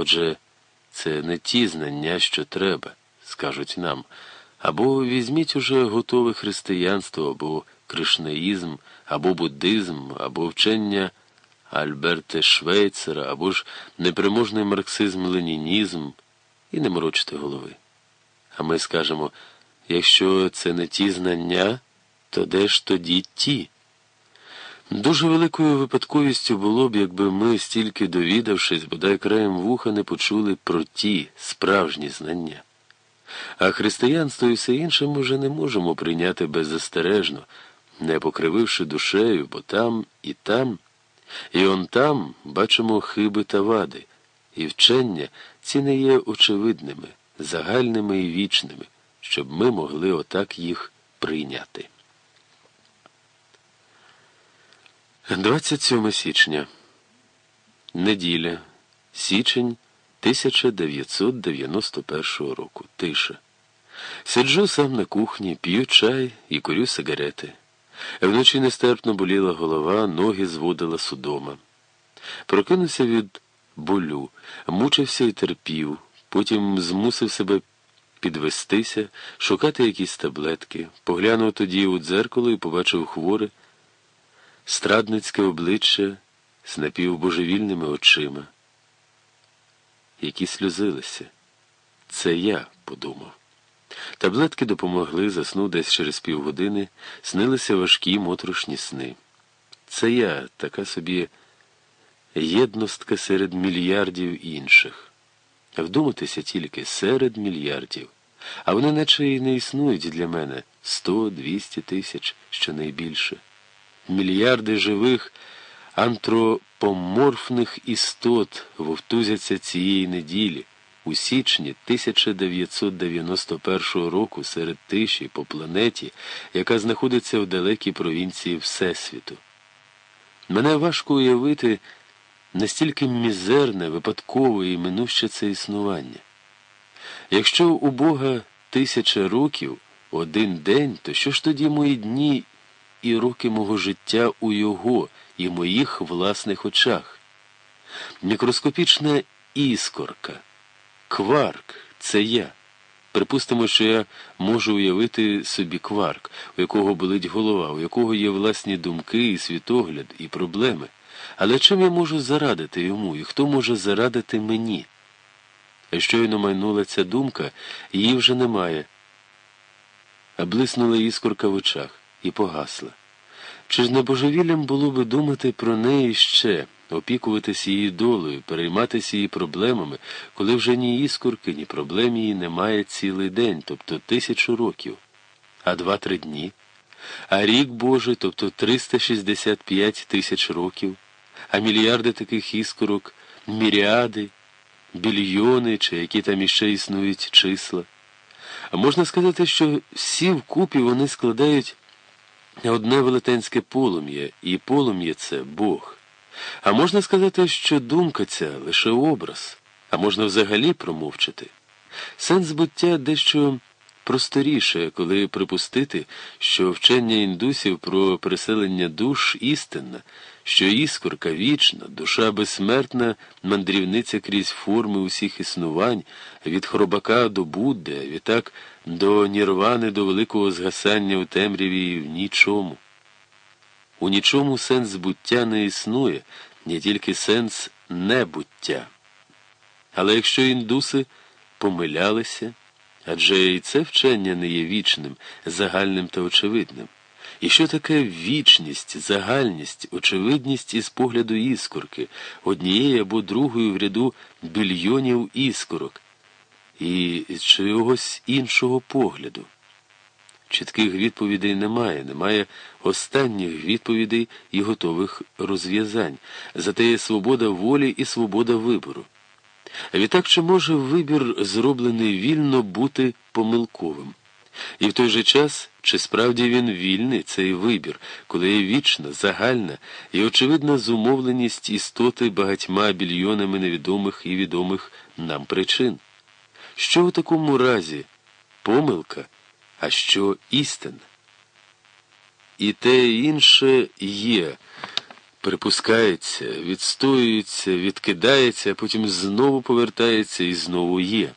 Отже, це не ті знання, що треба, скажуть нам. Або візьміть уже готове християнство, або кришнаїзм, або буддизм, або вчення Альберта Швейцера, або ж неприможний марксизм-ленінізм, і не морочте голови. А ми скажемо, якщо це не ті знання, то де ж тоді ті? Дуже великою випадковістю було б, якби ми, стільки довідавшись, бодай краєм вуха не почули про ті справжні знання. А християнство і все інше ми вже не можемо прийняти беззастережно, не покрививши душею, бо там і там, і он там бачимо хиби та вади, і вчення ці не є очевидними, загальними і вічними, щоб ми могли отак їх прийняти. 27 січня. Неділя. Січень 1991 року. Тиша. Сиджу сам на кухні, п'ю чай і курю сигарети. Вночі нестерпно боліла голова, ноги зводила судома. Прокинувся від болю, мучився і терпів, потім змусив себе підвестися, шукати якісь таблетки, поглянув тоді у дзеркало і побачив хворе страдницьке обличчя з напівбожевільними очима, які сльозилися. Це я подумав. Таблетки допомогли, заснув десь через півгодини, снилися важкі моторошні сни. Це я, така собі єдностка серед мільярдів інших. Вдуматися тільки серед мільярдів. А вони наче і не існують для мене сто, двісті тисяч, що найбільше мільярди живих антропоморфних істот вовтузяться цієї неділі у січні 1991 року серед тиші по планеті, яка знаходиться в далекій провінції Всесвіту. Мене важко уявити настільки мізерне, випадкове і минуще це існування. Якщо у Бога тисяча років один день, то що ж тоді мої дні і роки мого життя у його і моїх власних очах. Мікроскопічна іскорка, кварк це я. Припустимо, що я можу уявити собі кварк, у якого болить голова, у якого є власні думки, і світогляд, і проблеми. Але чим я можу зарадити йому, і хто може зарадити мені? Щойно майнула ця думка, її вже немає. Блиснула іскорка в очах і погасла. Чи ж не божевіллям було би думати про неї ще, опікуватися її долею, перейматися її проблемами, коли вже ні іскорки, ні проблем її немає цілий день, тобто тисячу років, а два-три дні, а рік Божий, тобто 365 тисяч років, а мільярди таких іскорок, міріади, більйони чи які там іще існують числа. А можна сказати, що всі вкупі вони складають одне велетенське полум'я, і полум'я це Бог. А можна сказати, що думка ця лише образ, а можна взагалі промовчати. Сенс буття дещо просторіше, коли припустити, що вчення індусів про переселення душ істинна, що іскорка вічна, душа безсмертна, мандрівниця крізь форми усіх існувань, від хробака до Будди, відтак до нірвани, до великого згасання у темряві і в нічому. У нічому сенс буття не існує, не тільки сенс небуття. Але якщо індуси помилялися, адже і це вчення не є вічним, загальним та очевидним. І що таке вічність, загальність, очевидність із погляду іскорки, однієї або другої в ряду більйонів іскорок, і чогось іншого погляду? Чітких відповідей немає, немає останніх відповідей і готових розв'язань, зате є свобода волі і свобода вибору. Відтак чи може вибір, зроблений вільно, бути помилковим? І в той же час, чи справді він вільний, цей вибір, коли є вічна, загальна і очевидна зумовленість істоти багатьма більйонами невідомих і відомих нам причин? Що у такому разі помилка, а що істина? І те інше є, припускається, відстоюється, відкидається, а потім знову повертається і знову є.